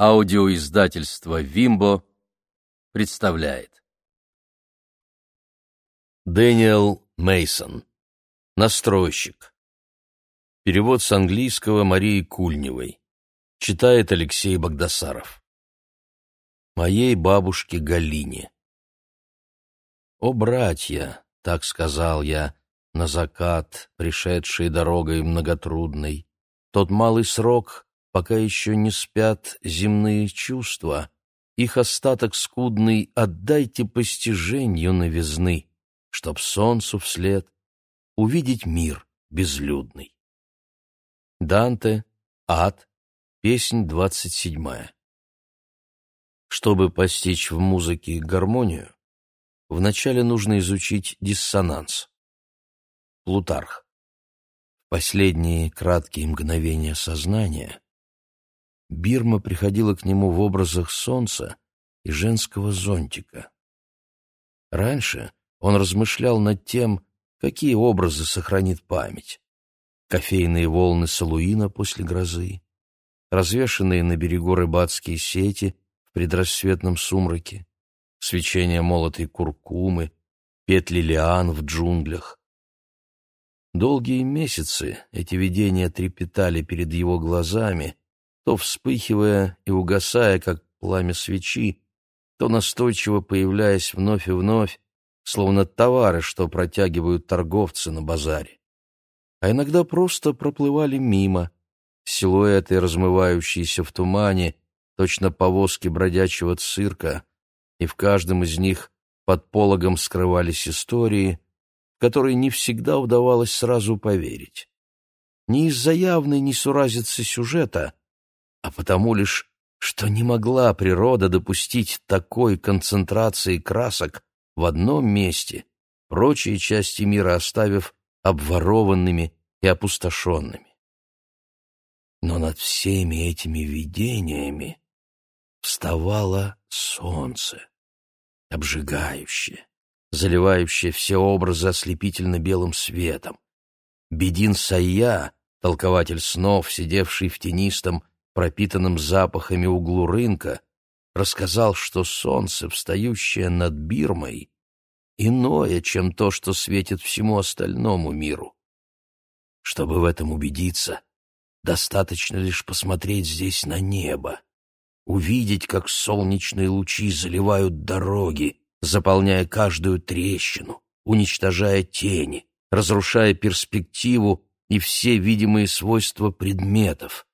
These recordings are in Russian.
Аудиоиздательство «Вимбо» представляет. Дэниел Мейсон. Настройщик. Перевод с английского Марии Кульневой. Читает Алексей Богдасаров. Моей бабушке Галине. «О, братья!» — так сказал я, на закат, пришедший дорогой многотрудной. Тот малый срок, пока еще не спят земные чувства, их остаток скудный отдайте постижению новизны, чтоб солнцу вслед увидеть мир безлюдный. Данте, Ад, песнь двадцать седьмая. Чтобы постичь в музыке гармонию, вначале нужно изучить диссонанс. Плутарх. Последние краткие мгновения сознания Бирма приходила к нему в образах солнца и женского зонтика. Раньше он размышлял над тем, какие образы сохранит память. Кофейные волны Салуина после грозы, развешанные на берегу рыбацкие сети в предрассветном сумраке, свечение молотой куркумы, петли лиан в джунглях. Долгие месяцы эти видения трепетали перед его глазами, то вспыхивая и угасая, как пламя свечи, то настойчиво появляясь вновь и вновь, словно товары, что протягивают торговцы на базаре. А иногда просто проплывали мимо, силуэты, размывающиеся в тумане, точно повозки бродячего цирка, и в каждом из них под пологом скрывались истории, в которые не всегда удавалось сразу поверить. Не из-за явной несуразицы сюжета, а потому лишь, что не могла природа допустить такой концентрации красок в одном месте, прочие части мира оставив обворованными и опустошенными. Но над всеми этими видениями вставало солнце, обжигающее, заливающее все образы ослепительно белым светом. Бедин Сайя, толкователь снов, сидевший в тенистом, пропитанном запахами углу рынка, рассказал, что солнце, встающее над Бирмой, иное, чем то, что светит всему остальному миру. Чтобы в этом убедиться, достаточно лишь посмотреть здесь на небо, увидеть, как солнечные лучи заливают дороги, заполняя каждую трещину, уничтожая тени, разрушая перспективу и все видимые свойства предметов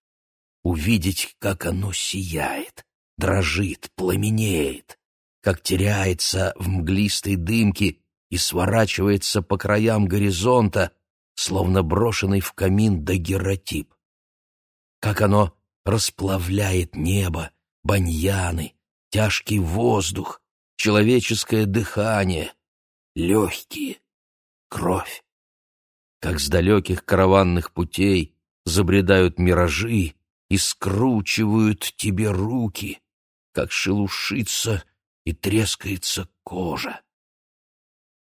увидеть, как оно сияет, дрожит, пламенеет, как теряется в мглистой дымке и сворачивается по краям горизонта, словно брошенный в камин дагеротип. Как оно расплавляет небо, баньяны, тяжкий воздух, человеческое дыхание, легкие, кровь. Как с далеких караванных путей забредают миражи, и скручивают тебе руки, как шелушится и трескается кожа.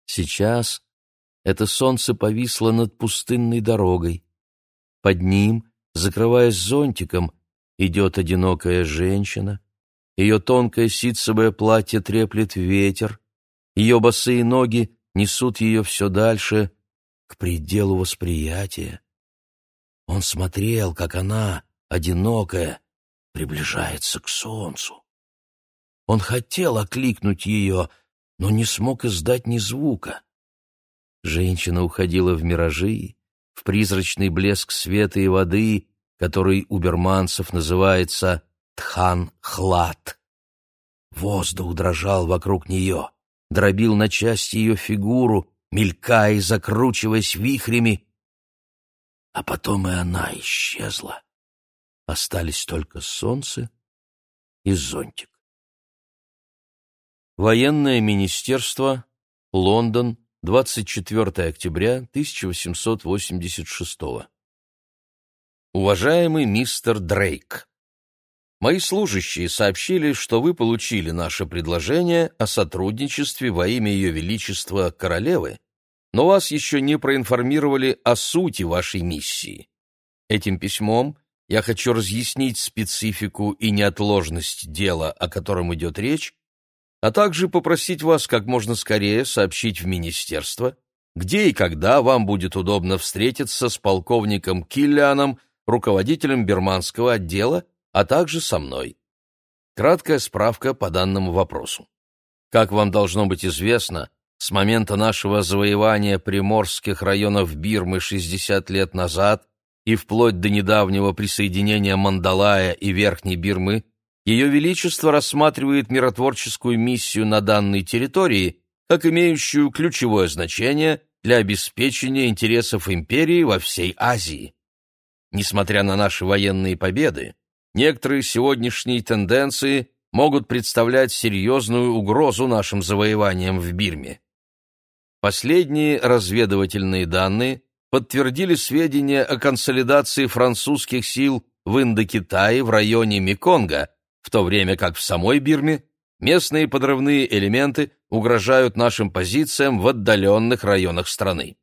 Сейчас это солнце повисло над пустынной дорогой. Под ним, закрываясь зонтиком, идет одинокая женщина. Ее тонкое ситцевое платье треплет ветер, ее босые ноги несут ее все дальше, к пределу восприятия. Он смотрел, как она, одинокая, приближается к солнцу. Он хотел окликнуть ее, но не смог издать ни звука. Женщина уходила в миражи, в призрачный блеск света и воды, который у берманцев называется Тхан-Хлад. Воздух дрожал вокруг нее, дробил на части ее фигуру, мелькая и закручиваясь вихрями, а потом и она исчезла. Остались только солнце и зонтик. Военное министерство, Лондон, 24 октября 1886 Уважаемый мистер Дрейк, Мои служащие сообщили, что вы получили наше предложение о сотрудничестве во имя Ее Величества Королевы, но вас еще не проинформировали о сути вашей миссии. Этим письмом я хочу разъяснить специфику и неотложность дела, о котором идет речь, а также попросить вас как можно скорее сообщить в министерство, где и когда вам будет удобно встретиться с полковником Киллианом, руководителем бирманского отдела, а также со мной. Краткая справка по данному вопросу. Как вам должно быть известно, с момента нашего завоевания приморских районов Бирмы 60 лет назад и вплоть до недавнего присоединения Мандалая и Верхней Бирмы, Ее Величество рассматривает миротворческую миссию на данной территории как имеющую ключевое значение для обеспечения интересов империи во всей Азии. Несмотря на наши военные победы, некоторые сегодняшние тенденции могут представлять серьезную угрозу нашим завоеваниям в Бирме. Последние разведывательные данные подтвердили сведения о консолидации французских сил в Индокитае в районе Меконга, в то время как в самой Бирме местные подрывные элементы угрожают нашим позициям в отдаленных районах страны.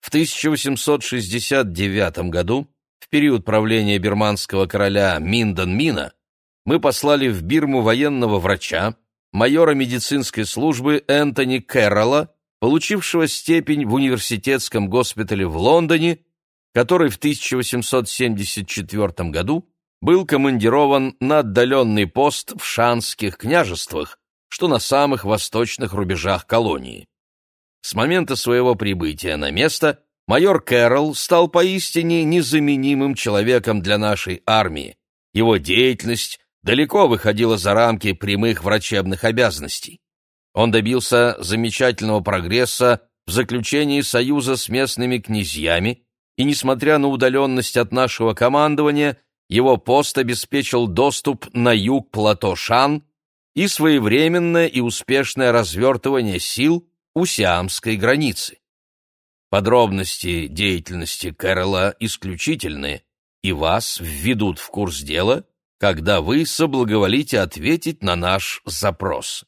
В 1869 году, в период правления бирманского короля Миндан Мина, мы послали в Бирму военного врача, майора медицинской службы Энтони Кэрролла, получившего степень в университетском госпитале в Лондоне, который в 1874 году был командирован на отдаленный пост в Шанских княжествах, что на самых восточных рубежах колонии. С момента своего прибытия на место майор Кэрролл стал поистине незаменимым человеком для нашей армии. Его деятельность далеко выходила за рамки прямых врачебных обязанностей. Он добился замечательного прогресса в заключении союза с местными князьями, и, несмотря на удаленность от нашего командования, его пост обеспечил доступ на юг плато Шан и своевременное и успешное развертывание сил у сиамской границы. Подробности деятельности Кэрола исключительны, и вас введут в курс дела, когда вы соблаговолите ответить на наш запрос.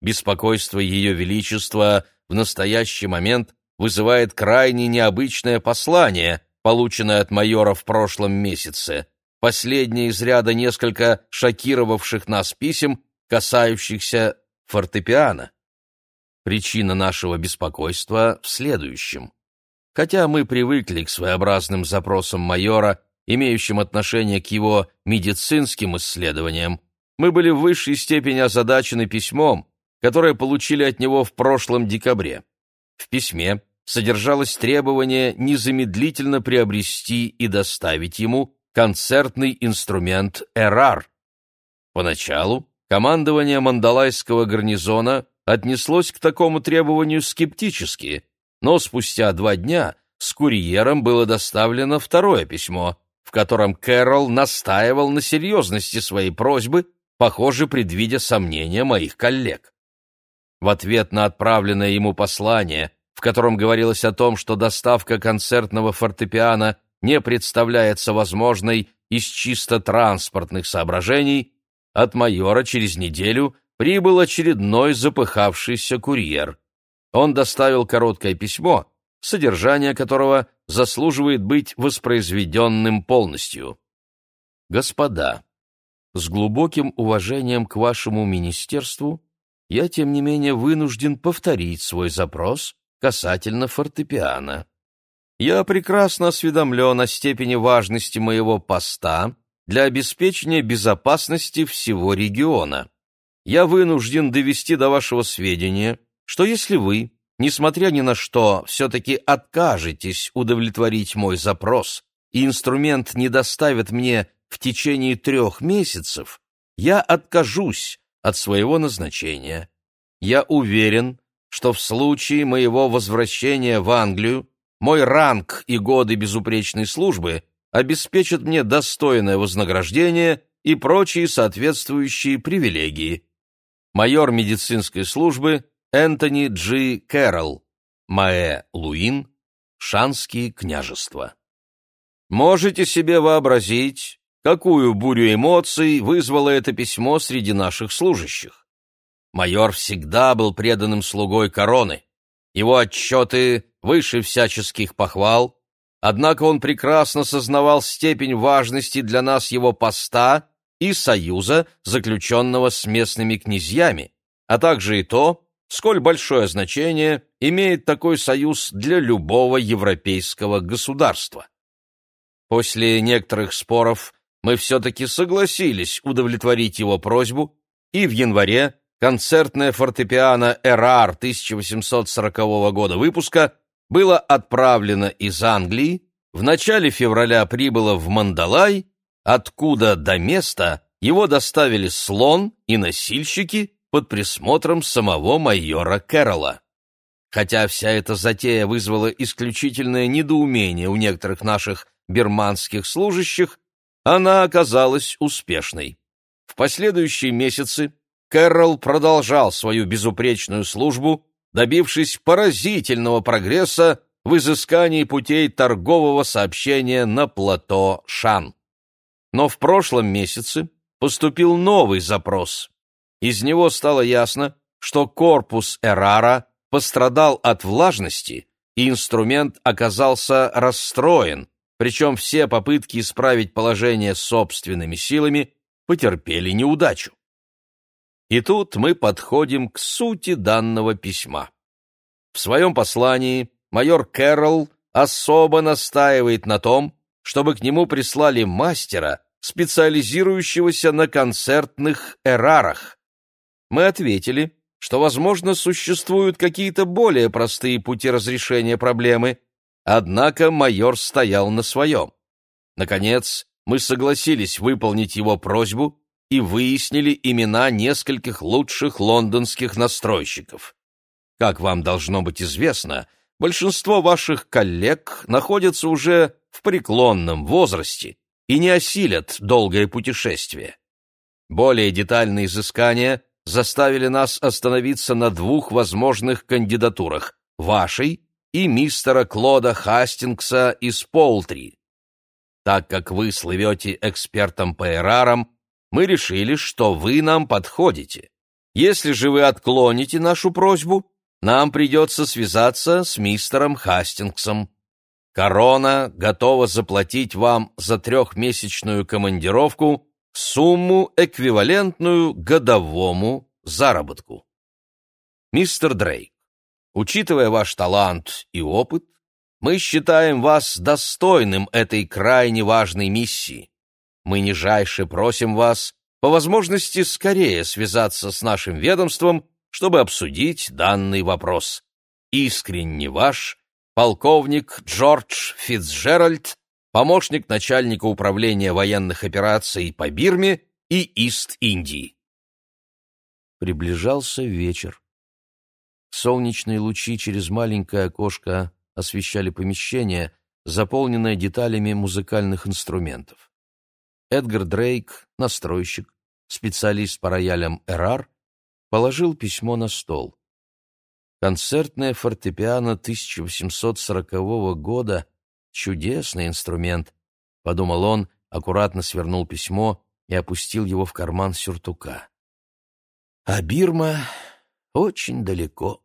Беспокойство Ее Величества в настоящий момент вызывает крайне необычное послание, полученное от майора в прошлом месяце. Последнее из ряда несколько шокировавших нас писем, касающихся фортепиано. Причина нашего беспокойства в следующем. Хотя мы привыкли к своеобразным запросам майора, имеющим отношение к его медицинским исследованиям, мы были в высшей степени озадачены письмом, которое получили от него в прошлом декабре. В письме содержалось требование незамедлительно приобрести и доставить ему концертный инструмент «Эрар». Поначалу командование Мандалайского гарнизона отнеслось к такому требованию скептически, но спустя два дня с курьером было доставлено второе письмо, в котором Кэрол настаивал на серьезности своей просьбы, похоже, предвидя сомнения моих коллег. В ответ на отправленное ему послание, в котором говорилось о том, что доставка концертного фортепиано не представляется возможной из чисто транспортных соображений, от майора через неделю прибыл очередной запыхавшийся курьер. Он доставил короткое письмо, содержание которого заслуживает быть воспроизведенным полностью. «Господа, с глубоким уважением к вашему министерству я, тем не менее, вынужден повторить свой запрос касательно фортепиано. Я прекрасно осведомлен о степени важности моего поста для обеспечения безопасности всего региона. Я вынужден довести до вашего сведения, что если вы, несмотря ни на что, все-таки откажетесь удовлетворить мой запрос, и инструмент не доставит мне в течение трех месяцев, я откажусь от своего назначения. Я уверен, что в случае моего возвращения в Англию мой ранг и годы безупречной службы обеспечат мне достойное вознаграждение и прочие соответствующие привилегии. Майор медицинской службы Энтони Джи Кэрролл, Маэ Луин, Шанские княжества. Можете себе вообразить, какую бурю эмоций вызвало это письмо среди наших служащих. Майор всегда был преданным слугой короны. Его отчеты выше всяческих похвал, однако он прекрасно сознавал степень важности для нас его поста и союза, заключенного с местными князьями, а также и то, сколь большое значение имеет такой союз для любого европейского государства. После некоторых споров мы все-таки согласились удовлетворить его просьбу, и в январе концертное фортепиано «Эрар» 1840 года выпуска было отправлено из Англии, в начале февраля прибыло в Мандалай, откуда до места его доставили слон и носильщики под присмотром самого майора Кэрролла. Хотя вся эта затея вызвала исключительное недоумение у некоторых наших бирманских служащих, она оказалась успешной. В последующие месяцы Кэрролл продолжал свою безупречную службу, добившись поразительного прогресса в изыскании путей торгового сообщения на плато Шан. Но в прошлом месяце поступил новый запрос. Из него стало ясно, что корпус Эрара пострадал от влажности, и инструмент оказался расстроен, причем все попытки исправить положение собственными силами потерпели неудачу. И тут мы подходим к сути данного письма. В своем послании майор Кэрролл особо настаивает на том, чтобы к нему прислали мастера, специализирующегося на концертных эрарах. Мы ответили, что, возможно, существуют какие-то более простые пути разрешения проблемы, однако майор стоял на своем. Наконец, мы согласились выполнить его просьбу и выяснили имена нескольких лучших лондонских настройщиков. Как вам должно быть известно, большинство ваших коллег находятся уже в преклонном возрасте и не осилят долгое путешествие. Более детальные изыскания заставили нас остановиться на двух возможных кандидатурах – вашей и мистера Клода Хастингса из Полтри. Так как вы слывете экспертом по эрарам, мы решили, что вы нам подходите. Если же вы отклоните нашу просьбу, нам придется связаться с мистером Хастингсом. Корона готова заплатить вам за трехмесячную командировку сумму, эквивалентную годовому заработку. Мистер Дрейк, учитывая ваш талант и опыт, мы считаем вас достойным этой крайне важной миссии. Мы нижайше просим вас по возможности скорее связаться с нашим ведомством, чтобы обсудить данный вопрос. Искренне ваш, полковник Джордж Фицджеральд, помощник начальника управления военных операций по Бирме и Ист-Индии. Приближался вечер. Солнечные лучи через маленькое окошко освещали помещение, заполненное деталями музыкальных инструментов. Эдгар Дрейк, настройщик, специалист по роялям «Эрар», положил письмо на стол. Концертное фортепиано 1840 года — чудесный инструмент, — подумал он, аккуратно свернул письмо и опустил его в карман сюртука. А Бирма очень далеко.